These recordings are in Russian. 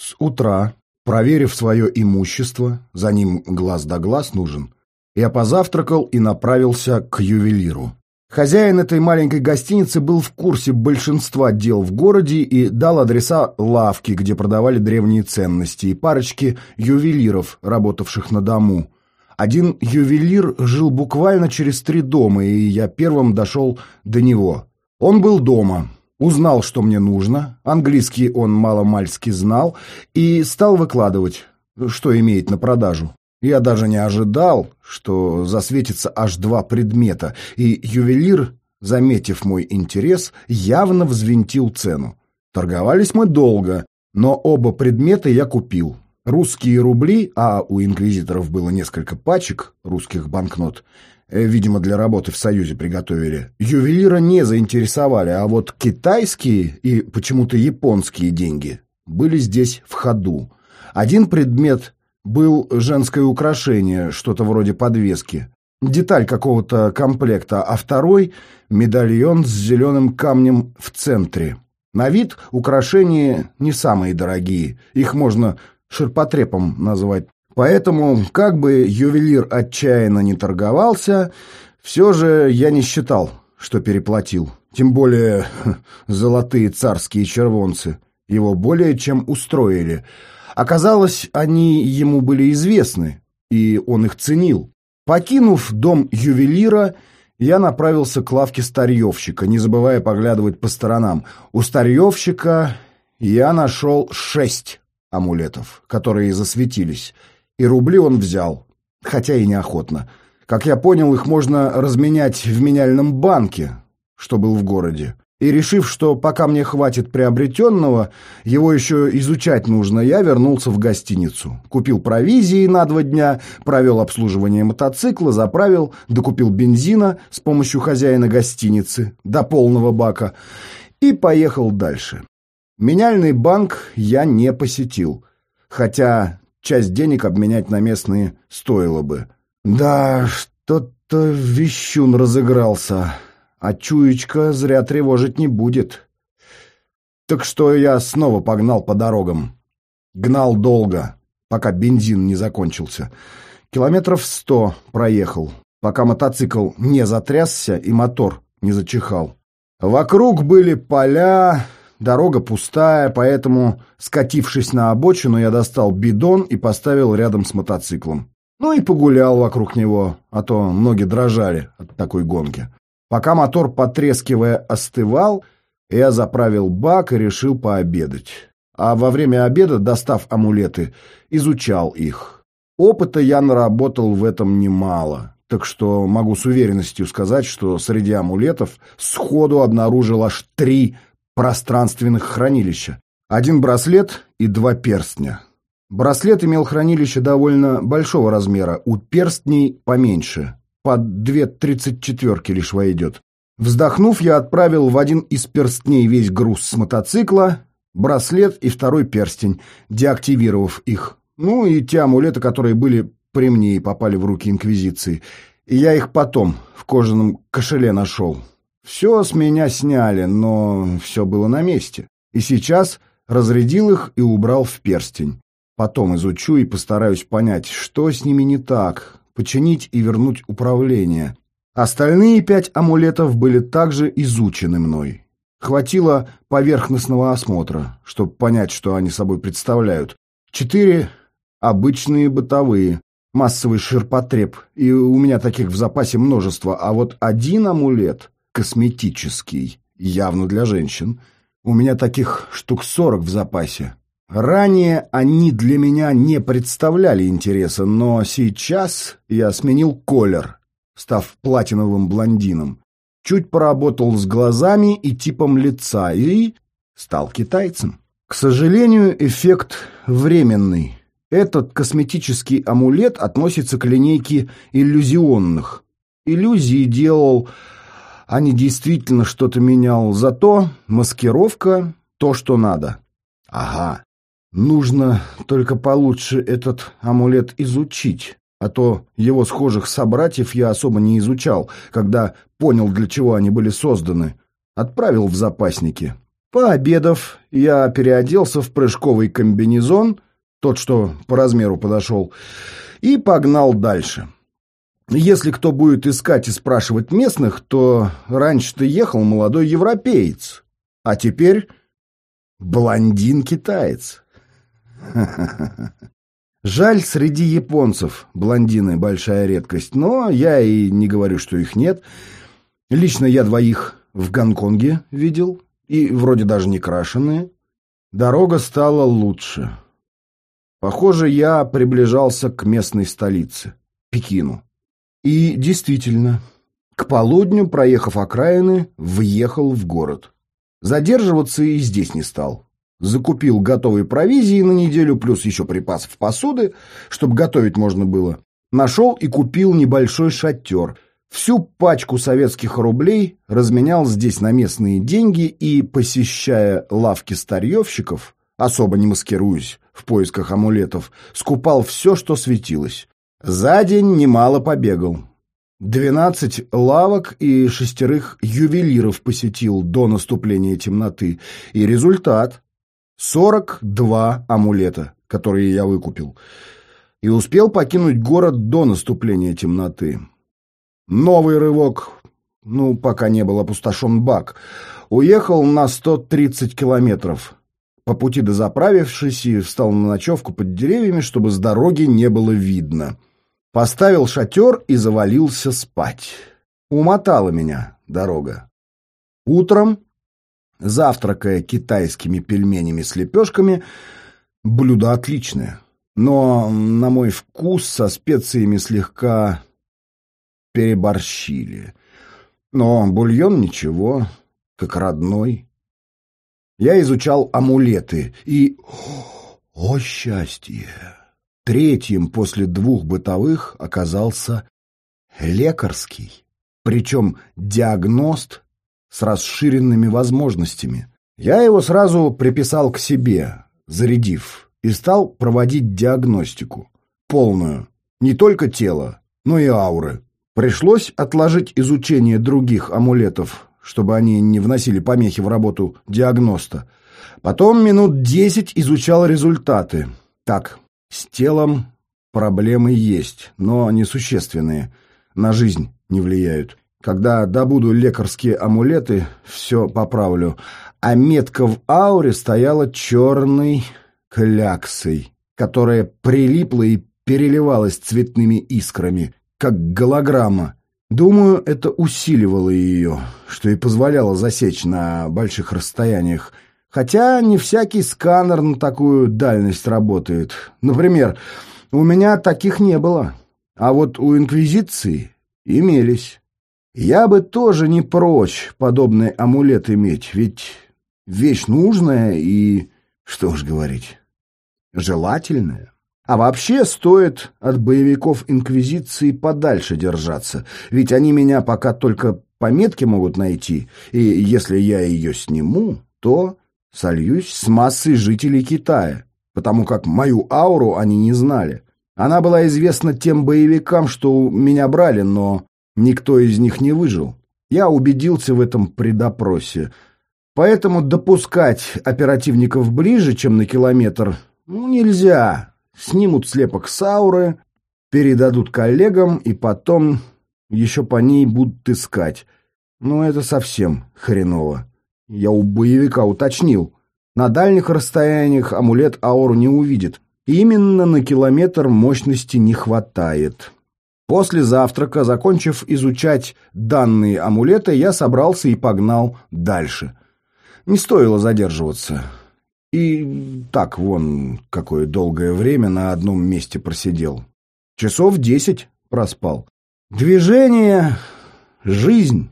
С утра, проверив свое имущество, за ним глаз да глаз нужен, я позавтракал и направился к ювелиру. Хозяин этой маленькой гостиницы был в курсе большинства дел в городе и дал адреса лавки, где продавали древние ценности, и парочки ювелиров, работавших на дому. Один ювелир жил буквально через три дома, и я первым дошел до него. Он был дома, узнал, что мне нужно, английский он маломальски знал, и стал выкладывать, что имеет на продажу. Я даже не ожидал, что засветится аж два предмета, и ювелир, заметив мой интерес, явно взвинтил цену. Торговались мы долго, но оба предмета я купил. Русские рубли, а у инквизиторов было несколько пачек русских банкнот, видимо, для работы в Союзе приготовили, ювелира не заинтересовали, а вот китайские и почему-то японские деньги были здесь в ходу. Один предмет был женское украшение, что-то вроде подвески, деталь какого-то комплекта, а второй — медальон с зеленым камнем в центре. На вид украшения не самые дорогие, их можно ширпотребом назвать. Поэтому, как бы ювелир отчаянно не торговался, все же я не считал, что переплатил. Тем более золотые царские червонцы его более чем устроили — Оказалось, они ему были известны, и он их ценил. Покинув дом ювелира, я направился к лавке старьевщика, не забывая поглядывать по сторонам. У старьевщика я нашел шесть амулетов, которые засветились, и рубли он взял, хотя и неохотно. Как я понял, их можно разменять в меняльном банке, что был в городе. И решив, что пока мне хватит приобретенного, его еще изучать нужно, я вернулся в гостиницу. Купил провизии на два дня, провел обслуживание мотоцикла, заправил, докупил бензина с помощью хозяина гостиницы до полного бака и поехал дальше. Меняльный банк я не посетил, хотя часть денег обменять на местные стоило бы. Да, что-то вещун разыгрался а чуечка зря тревожить не будет. Так что я снова погнал по дорогам. Гнал долго, пока бензин не закончился. Километров сто проехал, пока мотоцикл не затрясся и мотор не зачихал. Вокруг были поля, дорога пустая, поэтому, скатившись на обочину, я достал бидон и поставил рядом с мотоциклом. Ну и погулял вокруг него, а то ноги дрожали от такой гонки. Пока мотор, потрескивая, остывал, я заправил бак и решил пообедать. А во время обеда, достав амулеты, изучал их. Опыта я наработал в этом немало, так что могу с уверенностью сказать, что среди амулетов сходу обнаружил аж три пространственных хранилища. Один браслет и два перстня. Браслет имел хранилище довольно большого размера, у перстней поменьше под две тридцать четверки лишь войдет. Вздохнув, я отправил в один из перстней весь груз с мотоцикла, браслет и второй перстень, деактивировав их. Ну и те амулеты, которые были при мне и попали в руки Инквизиции. И я их потом в кожаном кошеле нашел. Все с меня сняли, но все было на месте. И сейчас разрядил их и убрал в перстень. Потом изучу и постараюсь понять, что с ними не так, починить и вернуть управление. Остальные пять амулетов были также изучены мной. Хватило поверхностного осмотра, чтобы понять, что они собой представляют. Четыре — обычные бытовые, массовый ширпотреб, и у меня таких в запасе множество, а вот один амулет — косметический, явно для женщин. У меня таких штук сорок в запасе. Ранее они для меня не представляли интереса, но сейчас я сменил колер, став платиновым блондином. Чуть поработал с глазами и типом лица и стал китайцем. К сожалению, эффект временный. Этот косметический амулет относится к линейке иллюзионных. Иллюзии делал, а не действительно что-то менял, зато маскировка — то, что надо. Ага, Нужно только получше этот амулет изучить, а то его схожих собратьев я особо не изучал, когда понял, для чего они были созданы. Отправил в запасники. Пообедав, я переоделся в прыжковый комбинезон, тот, что по размеру подошел, и погнал дальше. Если кто будет искать и спрашивать местных, то раньше-то ехал молодой европеец, а теперь блондин-китаец. Жаль, среди японцев блондины большая редкость, но я и не говорю, что их нет. Лично я двоих в Гонконге видел, и вроде даже не крашеные. Дорога стала лучше. Похоже, я приближался к местной столице, Пекину. И действительно, к полудню, проехав окраины, въехал в город. Задерживаться и здесь не стал. Закупил готовой провизии на неделю, плюс еще припасов посуды, чтобы готовить можно было. Нашел и купил небольшой шатер. Всю пачку советских рублей разменял здесь на местные деньги и, посещая лавки старьевщиков, особо не маскируясь в поисках амулетов, скупал все, что светилось. За день немало побегал. Двенадцать лавок и шестерых ювелиров посетил до наступления темноты. И результат — сорок два амулета, которые я выкупил. И успел покинуть город до наступления темноты. Новый рывок, ну, пока не был опустошен бак, уехал на сто тридцать километров. По пути дозаправившись и встал на ночевку под деревьями, чтобы с дороги не было видно — Поставил шатер и завалился спать. Умотала меня дорога. Утром, завтракая китайскими пельменями с лепешками, блюдо отличное, но, на мой вкус, со специями слегка переборщили. Но бульон ничего, как родной. Я изучал амулеты и... О, счастье! Третьим после двух бытовых оказался лекарский, причем диагност с расширенными возможностями. Я его сразу приписал к себе, зарядив, и стал проводить диагностику. Полную. Не только тело, но и ауры. Пришлось отложить изучение других амулетов, чтобы они не вносили помехи в работу диагноста. Потом минут десять изучал результаты. Так, с телом проблемы есть, но несущественные. На жизнь не влияют. Когда добуду лекарские амулеты, все поправлю. А метка в ауре стояла черной кляксой, которая прилипла и переливалась цветными искрами, как голограмма. Думаю, это усиливало ее, что и позволяло засечь на больших расстояниях. Хотя не всякий сканер на такую дальность работает. Например, у меня таких не было, а вот у Инквизиции имелись. Я бы тоже не прочь подобный амулет иметь, ведь вещь нужная и, что уж говорить, желательная. А вообще стоит от боевиков Инквизиции подальше держаться, ведь они меня пока только по метке могут найти, и если я ее сниму, то сольюсь с массой жителей Китая, потому как мою ауру они не знали. Она была известна тем боевикам, что меня брали, но никто из них не выжил. Я убедился в этом при допросе. Поэтому допускать оперативников ближе, чем на километр, ну, нельзя. Снимут слепок с ауры, передадут коллегам, и потом еще по ней будут искать. Но это совсем хреново. Я у боевика уточнил. На дальних расстояниях амулет ауру не увидит. Именно на километр мощности не хватает. После завтрака, закончив изучать данные амулета, я собрался и погнал дальше. Не стоило задерживаться. И так вон какое долгое время на одном месте просидел. Часов десять проспал. Движение — жизнь.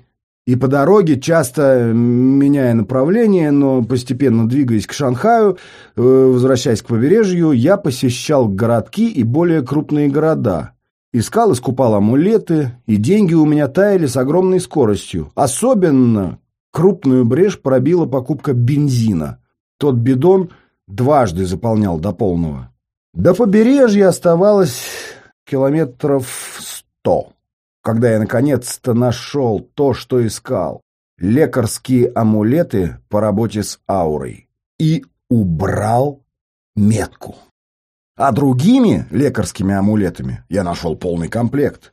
И по дороге, часто меняя направление, но постепенно двигаясь к Шанхаю, э, возвращаясь к побережью, я посещал городки и более крупные города. Искал и скупал амулеты, и деньги у меня таяли с огромной скоростью. Особенно крупную брешь пробила покупка бензина. Тот бидон дважды заполнял до полного. До побережья оставалось километров сто когда я наконец-то нашел то, что искал. лекарские амулеты по работе с аурой и убрал метку. А другими лекарскими амулетами я нашел полный комплект.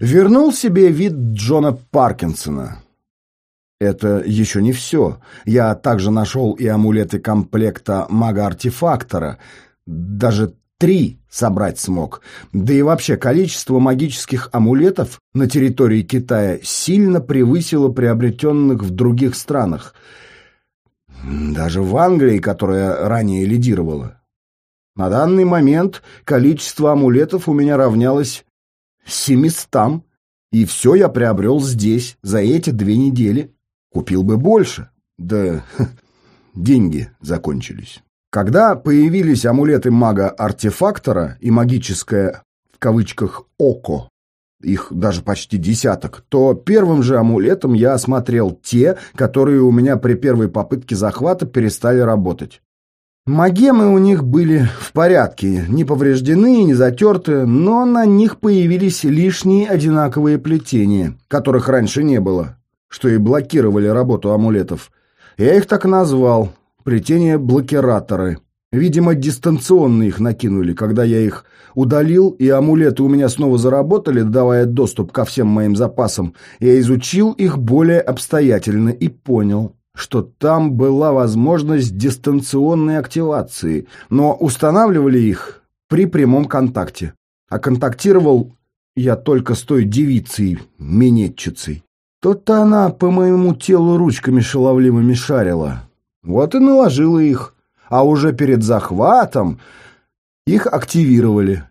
Вернул себе вид Джона Паркинсона. Это еще не все. Я также нашел и амулеты комплекта мага-артефактора. Даже три собрать смог. Да и вообще количество магических амулетов на территории Китая сильно превысило приобретенных в других странах. Даже в Англии, которая ранее лидировала. На данный момент количество амулетов у меня равнялось семистам, и все я приобрел здесь за эти две недели. Купил бы больше, да деньги закончились. Когда появились амулеты мага-артефактора и магическое, в кавычках, «око», их даже почти десяток, то первым же амулетом я осмотрел те, которые у меня при первой попытке захвата перестали работать. Магемы у них были в порядке, не повреждены, не затерты, но на них появились лишние одинаковые плетения, которых раньше не было, что и блокировали работу амулетов. Я их так назвал плетения-блокираторы. Видимо, дистанционно их накинули, когда я их удалил, и амулеты у меня снова заработали, давая доступ ко всем моим запасам. Я изучил их более обстоятельно и понял, что там была возможность дистанционной активации, но устанавливали их при прямом контакте. А контактировал я только с той девицей, минетчицей. То-то она по моему телу ручками шаловливыми шарила. Вот и наложила их. А уже перед захватом их активировали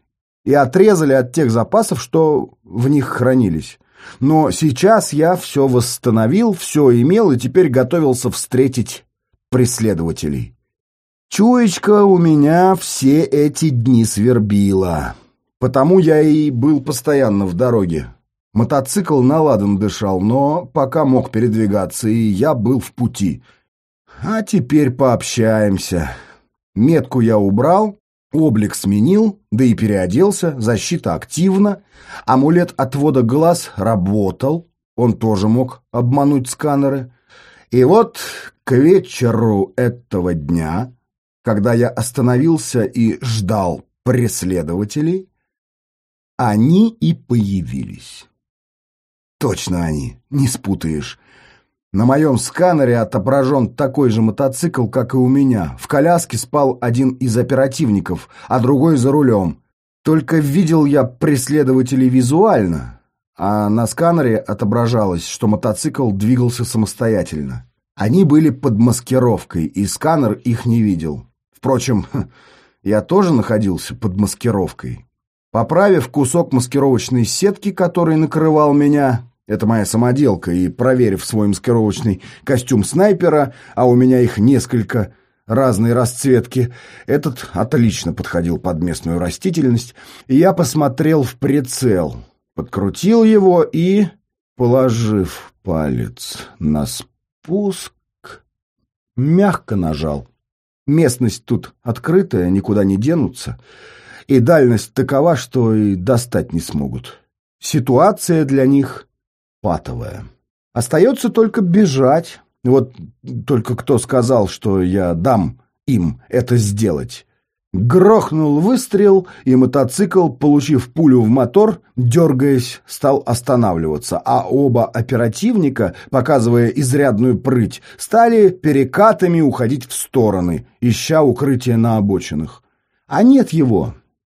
и отрезали от тех запасов, что в них хранились. Но сейчас я все восстановил, все имел и теперь готовился встретить преследователей. Чуечка у меня все эти дни свербила. Потому я и был постоянно в дороге. Мотоцикл наладан дышал, но пока мог передвигаться, и я был в пути — а теперь пообщаемся. Метку я убрал, облик сменил, да и переоделся, защита активна. Амулет отвода глаз работал, он тоже мог обмануть сканеры. И вот к вечеру этого дня, когда я остановился и ждал преследователей, они и появились. Точно они, не спутаешь. На моем сканере отображен такой же мотоцикл, как и у меня. В коляске спал один из оперативников, а другой за рулем. Только видел я преследователей визуально, а на сканере отображалось, что мотоцикл двигался самостоятельно. Они были под маскировкой, и сканер их не видел. Впрочем, я тоже находился под маскировкой. Поправив кусок маскировочной сетки, который накрывал меня, это моя самоделка, и, проверив свой маскировочный костюм снайпера, а у меня их несколько разной расцветки, этот отлично подходил под местную растительность, и я посмотрел в прицел, подкрутил его и, положив палец на спуск, мягко нажал. Местность тут открытая, никуда не денутся, и дальность такова, что и достать не смогут. Ситуация для них патовая. Остается только бежать. Вот только кто сказал, что я дам им это сделать. Грохнул выстрел, и мотоцикл, получив пулю в мотор, дергаясь, стал останавливаться, а оба оперативника, показывая изрядную прыть, стали перекатами уходить в стороны, ища укрытие на обочинах. А нет его.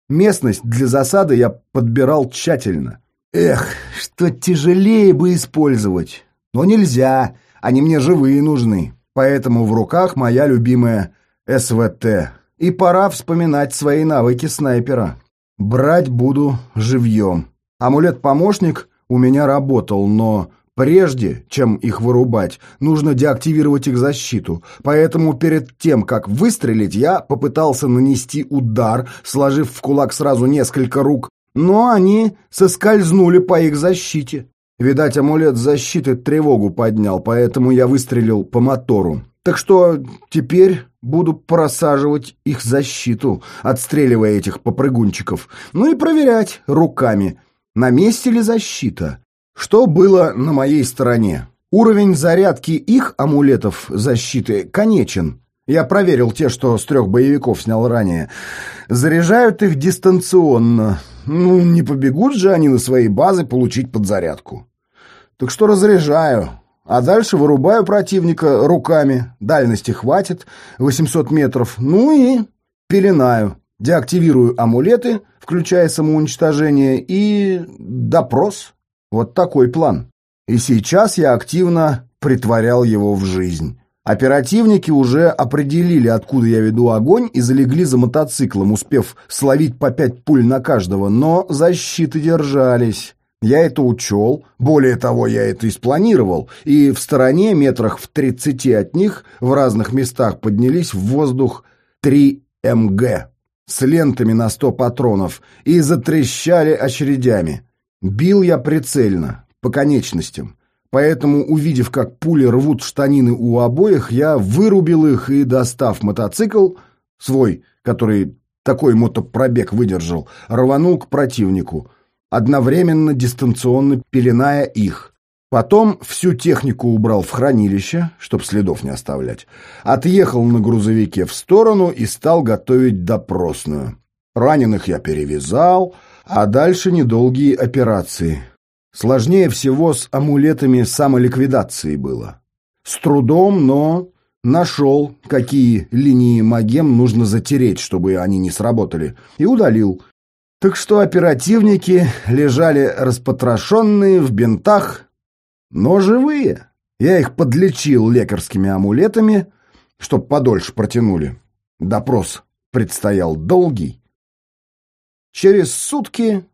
Местность для засады я подбирал тщательно. Эх, что тяжелее бы использовать. Но нельзя, они мне живые нужны. Поэтому в руках моя любимая СВТ. И пора вспоминать свои навыки снайпера. Брать буду живьем. Амулет-помощник у меня работал, но прежде, чем их вырубать, нужно деактивировать их защиту. Поэтому перед тем, как выстрелить, я попытался нанести удар, сложив в кулак сразу несколько рук, но они соскользнули по их защите. Видать, амулет защиты тревогу поднял, поэтому я выстрелил по мотору. Так что теперь буду просаживать их защиту, отстреливая этих попрыгунчиков. Ну и проверять руками, на месте ли защита. Что было на моей стороне? Уровень зарядки их амулетов защиты конечен. Я проверил те, что с трех боевиков снял ранее. Заряжают их дистанционно. Ну, не побегут же они на свои базы получить подзарядку. Так что разряжаю. А дальше вырубаю противника руками. Дальности хватит, 800 метров. Ну и пеленаю. Деактивирую амулеты, включая самоуничтожение, и допрос. Вот такой план. И сейчас я активно притворял его в жизнь. Оперативники уже определили, откуда я веду огонь, и залегли за мотоциклом, успев словить по пять пуль на каждого, но защиты держались. Я это учел, более того, я это и спланировал, и в стороне, метрах в тридцати от них, в разных местах поднялись в воздух три МГ с лентами на сто патронов и затрещали очередями. Бил я прицельно, по конечностям. Поэтому, увидев, как пули рвут штанины у обоих, я вырубил их и, достав мотоцикл, свой, который такой мотопробег выдержал, рванул к противнику, одновременно дистанционно пеленая их. Потом всю технику убрал в хранилище, чтоб следов не оставлять. Отъехал на грузовике в сторону и стал готовить допросную. Раненых я перевязал, а дальше недолгие операции. Сложнее всего с амулетами самоликвидации было. С трудом, но нашел, какие линии магем нужно затереть, чтобы они не сработали, и удалил. Так что оперативники лежали распотрошенные в бинтах, но живые. Я их подлечил лекарскими амулетами, чтоб подольше протянули. Допрос предстоял долгий. Через сутки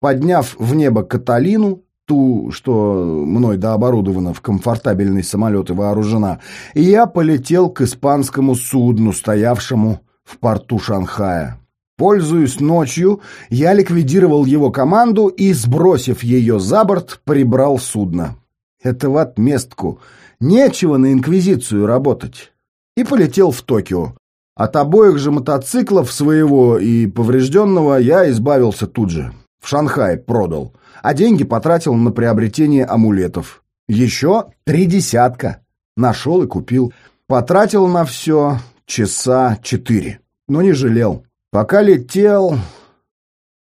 Подняв в небо Каталину, ту, что мной дооборудована в комфортабельный самолет и вооружена, я полетел к испанскому судну, стоявшему в порту Шанхая. Пользуясь ночью, я ликвидировал его команду и, сбросив ее за борт, прибрал судно. Это в отместку. Нечего на Инквизицию работать. И полетел в Токио. От обоих же мотоциклов, своего и поврежденного, я избавился тут же в Шанхае продал, а деньги потратил на приобретение амулетов. Еще три десятка. Нашел и купил. Потратил на все часа четыре, но не жалел. Пока летел,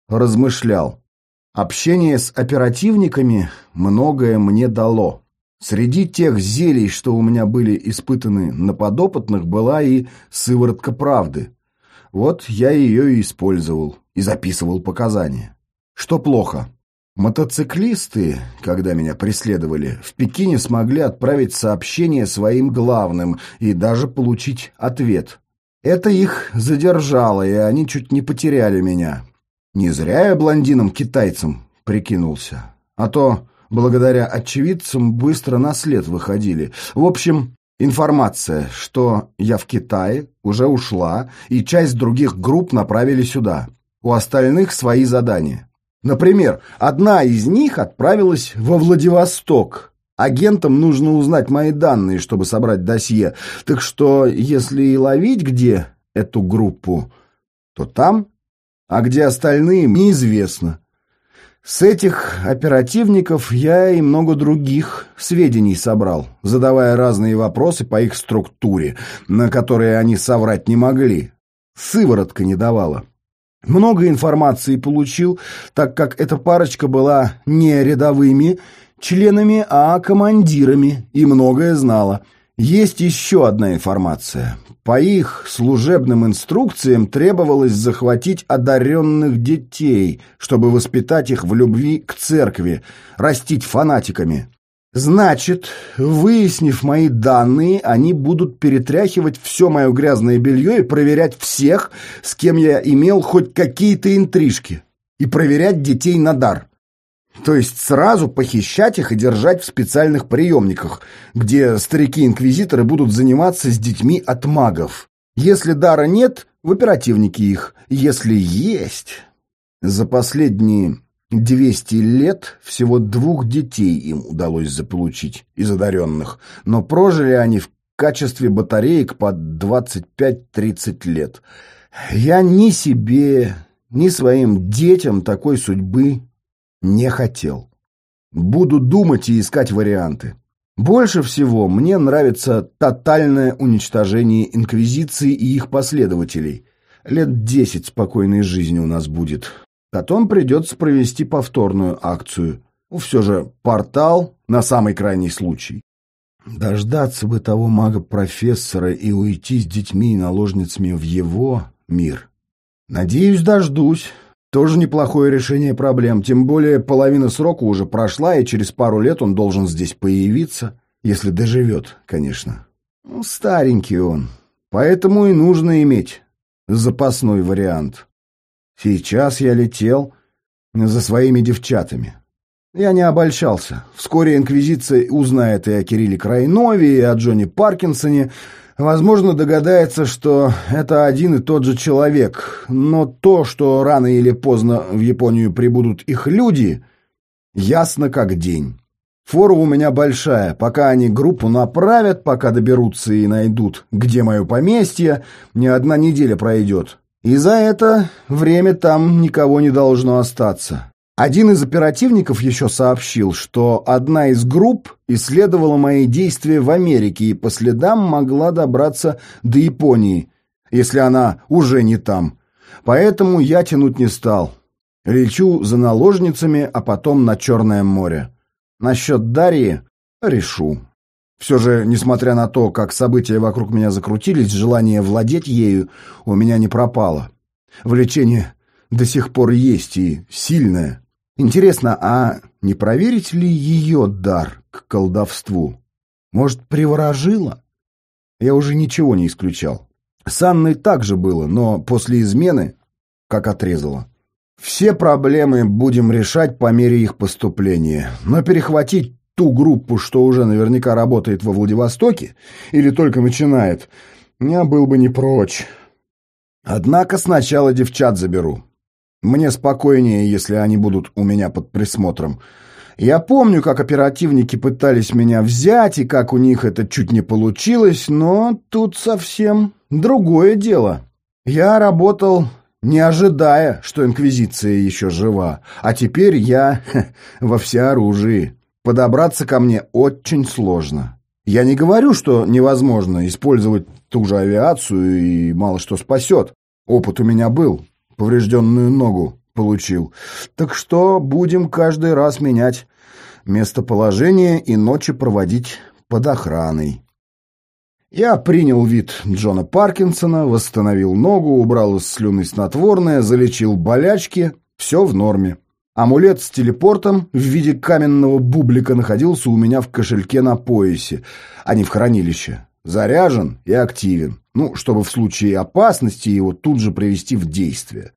размышлял. Общение с оперативниками многое мне дало. Среди тех зелий, что у меня были испытаны на подопытных, была и сыворотка правды. Вот я ее и использовал, и записывал показания. Что плохо? Мотоциклисты, когда меня преследовали, в Пекине смогли отправить сообщение своим главным и даже получить ответ. Это их задержало, и они чуть не потеряли меня. Не зря я блондином-китайцем прикинулся. А то, благодаря очевидцам, быстро на след выходили. В общем, информация, что я в Китае, уже ушла, и часть других групп направили сюда. У остальных свои задания. Например, одна из них отправилась во Владивосток. Агентам нужно узнать мои данные, чтобы собрать досье. Так что, если и ловить где эту группу, то там, а где остальные, неизвестно. С этих оперативников я и много других сведений собрал, задавая разные вопросы по их структуре, на которые они соврать не могли. Сыворотка не давала. Много информации получил, так как эта парочка была не рядовыми членами, а командирами и многое знала. Есть еще одна информация. По их служебным инструкциям требовалось захватить одаренных детей, чтобы воспитать их в любви к церкви, растить фанатиками. Значит, выяснив мои данные, они будут перетряхивать все мое грязное белье и проверять всех, с кем я имел хоть какие-то интрижки, и проверять детей на дар. То есть сразу похищать их и держать в специальных приемниках, где старики-инквизиторы будут заниматься с детьми от магов. Если дара нет, в оперативники их. Если есть... За последние Двести лет всего двух детей им удалось заполучить из одаренных, но прожили они в качестве батареек под 25-30 лет. Я ни себе, ни своим детям такой судьбы не хотел. Буду думать и искать варианты. Больше всего мне нравится тотальное уничтожение Инквизиции и их последователей. Лет десять спокойной жизни у нас будет. Потом придется провести повторную акцию. Ну, все же портал на самый крайний случай. Дождаться бы того мага-профессора и уйти с детьми и наложницами в его мир. Надеюсь, дождусь. Тоже неплохое решение проблем, тем более половина срока уже прошла, и через пару лет он должен здесь появиться, если доживет, конечно. Ну, старенький он, поэтому и нужно иметь запасной вариант. Сейчас я летел за своими девчатами. Я не обольщался. Вскоре Инквизиция узнает и о Кирилле Крайнове, и о Джонни Паркинсоне. Возможно, догадается, что это один и тот же человек. Но то, что рано или поздно в Японию прибудут их люди, ясно как день. Фора у меня большая. Пока они группу направят, пока доберутся и найдут, где мое поместье, не одна неделя пройдет. И за это время там никого не должно остаться. Один из оперативников еще сообщил, что одна из групп исследовала мои действия в Америке и по следам могла добраться до Японии, если она уже не там. Поэтому я тянуть не стал. Лечу за наложницами, а потом на Черное море. Насчет Дарьи решу. Все же, несмотря на то, как события вокруг меня закрутились, желание владеть ею у меня не пропало. Влечение до сих пор есть и сильное. Интересно, а не проверить ли ее дар к колдовству? Может, приворожила? Я уже ничего не исключал. С Анной так же было, но после измены как отрезала. Все проблемы будем решать по мере их поступления, но перехватить ту группу, что уже наверняка работает во Владивостоке или только начинает, я был бы не прочь. Однако сначала девчат заберу. Мне спокойнее, если они будут у меня под присмотром. Я помню, как оперативники пытались меня взять, и как у них это чуть не получилось, но тут совсем другое дело. Я работал, не ожидая, что Инквизиция еще жива, а теперь я ха, во всеоружии. Подобраться ко мне очень сложно. Я не говорю, что невозможно использовать ту же авиацию и мало что спасет. Опыт у меня был поврежденную ногу получил. Так что будем каждый раз менять местоположение и ночи проводить под охраной. Я принял вид Джона Паркинсона, восстановил ногу, убрал из слюны снотворное, залечил болячки. Все в норме. Амулет с телепортом в виде каменного бублика находился у меня в кошельке на поясе, а не в хранилище. Заряжен и активен. Ну, чтобы в случае опасности его тут же привести в действие.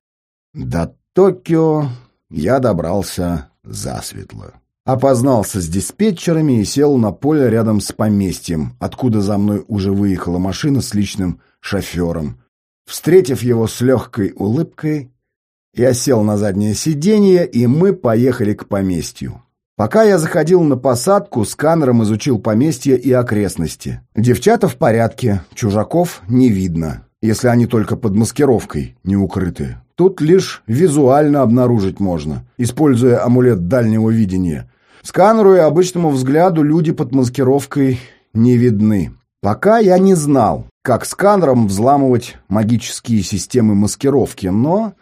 До Токио я добрался засветло. Опознался с диспетчерами и сел на поле рядом с поместьем, откуда за мной уже выехала машина с личным шофером. Встретив его с легкой улыбкой, я сел на заднее сиденье, и мы поехали к поместью. Пока я заходил на посадку, сканером изучил поместье и окрестности. Девчата в порядке, чужаков не видно, если они только под маскировкой не укрыты. Тут лишь визуально обнаружить можно, используя амулет дальнего видения. Сканеру и обычному взгляду люди под маскировкой не видны. Пока я не знал, как сканером взламывать магические системы маскировки, но,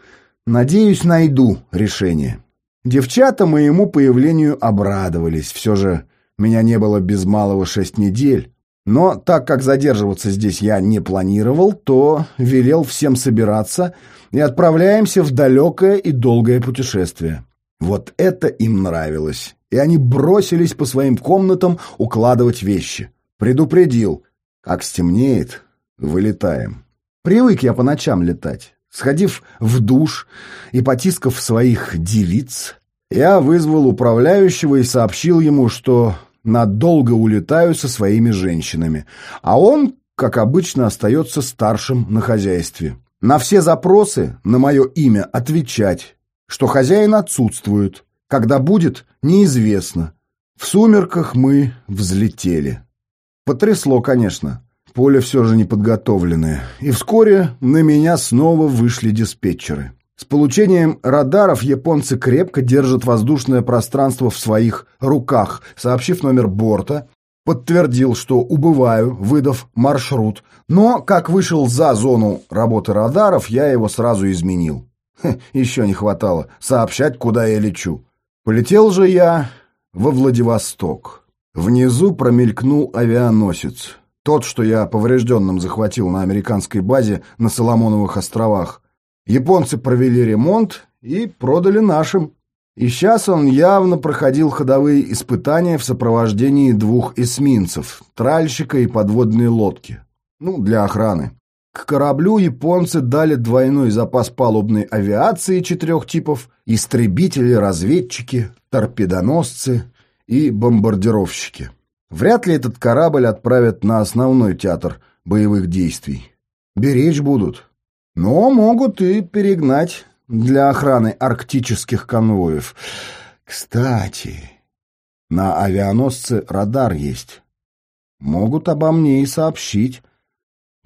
надеюсь, найду решение. Девчата моему появлению обрадовались. Все же меня не было без малого шесть недель. Но так как задерживаться здесь я не планировал, то велел всем собираться и отправляемся в далекое и долгое путешествие. Вот это им нравилось. И они бросились по своим комнатам укладывать вещи. Предупредил. Как стемнеет, вылетаем. Привык я по ночам летать. Сходив в душ и потискав своих девиц, я вызвал управляющего и сообщил ему, что надолго улетаю со своими женщинами, а он, как обычно, остается старшим на хозяйстве. На все запросы на мое имя отвечать, что хозяин отсутствует, когда будет, неизвестно. В сумерках мы взлетели. Потрясло, конечно. Поле все же неподготовленное. И вскоре на меня снова вышли диспетчеры. С получением радаров японцы крепко держат воздушное пространство в своих руках, сообщив номер борта, подтвердил, что убываю, выдав маршрут, но, как вышел за зону работы радаров, я его сразу изменил. Хе, еще не хватало сообщать, куда я лечу. Полетел же я во Владивосток. Внизу промелькнул авианосец. Тот, что я поврежденным захватил на американской базе на Соломоновых островах. Японцы провели ремонт и продали нашим. И сейчас он явно проходил ходовые испытания в сопровождении двух эсминцев, тральщика и подводной лодки. Ну, для охраны. К кораблю японцы дали двойной запас палубной авиации четырех типов, истребители, разведчики, торпедоносцы и бомбардировщики. Вряд ли этот корабль отправят на основной театр боевых действий. Беречь будут. Но могут и перегнать для охраны арктических конвоев. Кстати, на авианосце радар есть. Могут обо мне и сообщить.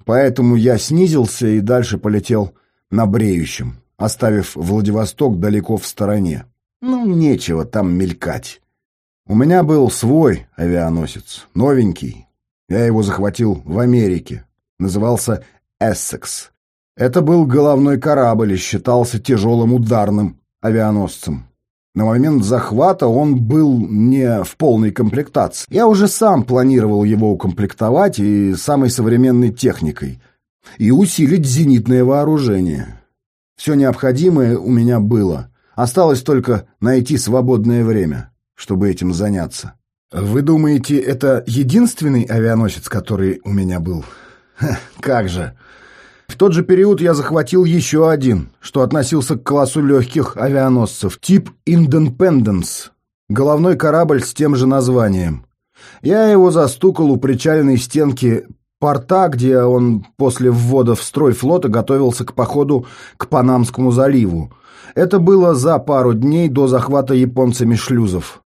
Поэтому я снизился и дальше полетел на бреющем, оставив Владивосток далеко в стороне. Ну, нечего там мелькать. У меня был свой авианосец, новенький. Я его захватил в Америке. Назывался «Эссекс». Это был головной корабль и считался тяжелым ударным авианосцем. На момент захвата он был не в полной комплектации. Я уже сам планировал его укомплектовать и самой современной техникой, и усилить зенитное вооружение. Все необходимое у меня было. Осталось только найти свободное время, чтобы этим заняться. Вы думаете, это единственный авианосец, который у меня был? Ха, как же! В тот же период я захватил еще один, что относился к классу легких авианосцев, тип «Индепенденс», головной корабль с тем же названием. Я его застукал у причальной стенки порта, где он после ввода в строй флота готовился к походу к Панамскому заливу. Это было за пару дней до захвата японцами шлюзов.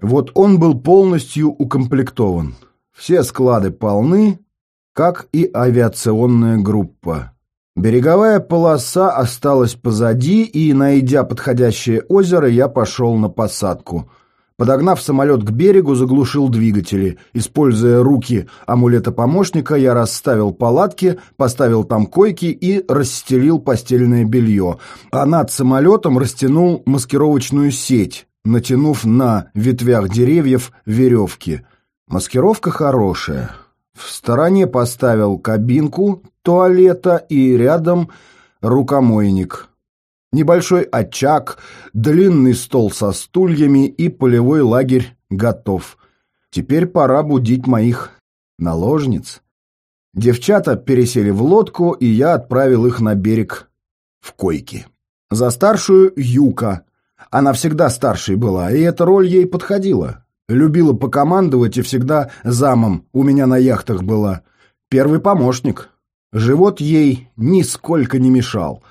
Вот он был полностью укомплектован. Все склады полны, как и авиационная группа. Береговая полоса осталась позади, и, найдя подходящее озеро, я пошел на посадку. Подогнав самолет к берегу, заглушил двигатели. Используя руки амулета-помощника, я расставил палатки, поставил там койки и расстелил постельное белье, а над самолетом растянул маскировочную сеть, натянув на ветвях деревьев веревки. Маскировка хорошая. В стороне поставил кабинку туалета и рядом рукомойник. Небольшой очаг, длинный стол со стульями и полевой лагерь готов. Теперь пора будить моих наложниц. Девчата пересели в лодку, и я отправил их на берег в койки. За старшую Юка. Она всегда старшей была, и эта роль ей подходила. Любила покомандовать и всегда замом у меня на яхтах была. Первый помощник. Живот ей нисколько не мешал.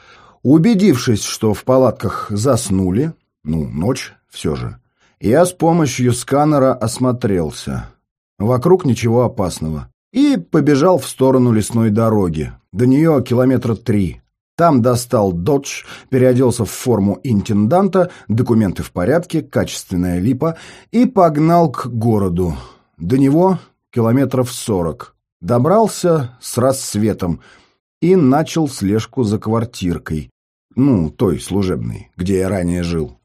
Убедившись, что в палатках заснули, ну, ночь все же, я с помощью сканера осмотрелся. Вокруг ничего опасного. И побежал в сторону лесной дороги. До нее километра три. Там достал додж, переоделся в форму интенданта, документы в порядке, качественная липа, и погнал к городу. До него километров сорок. Добрался с рассветом и начал слежку за квартиркой. Ну, той служебной, где я ранее жил.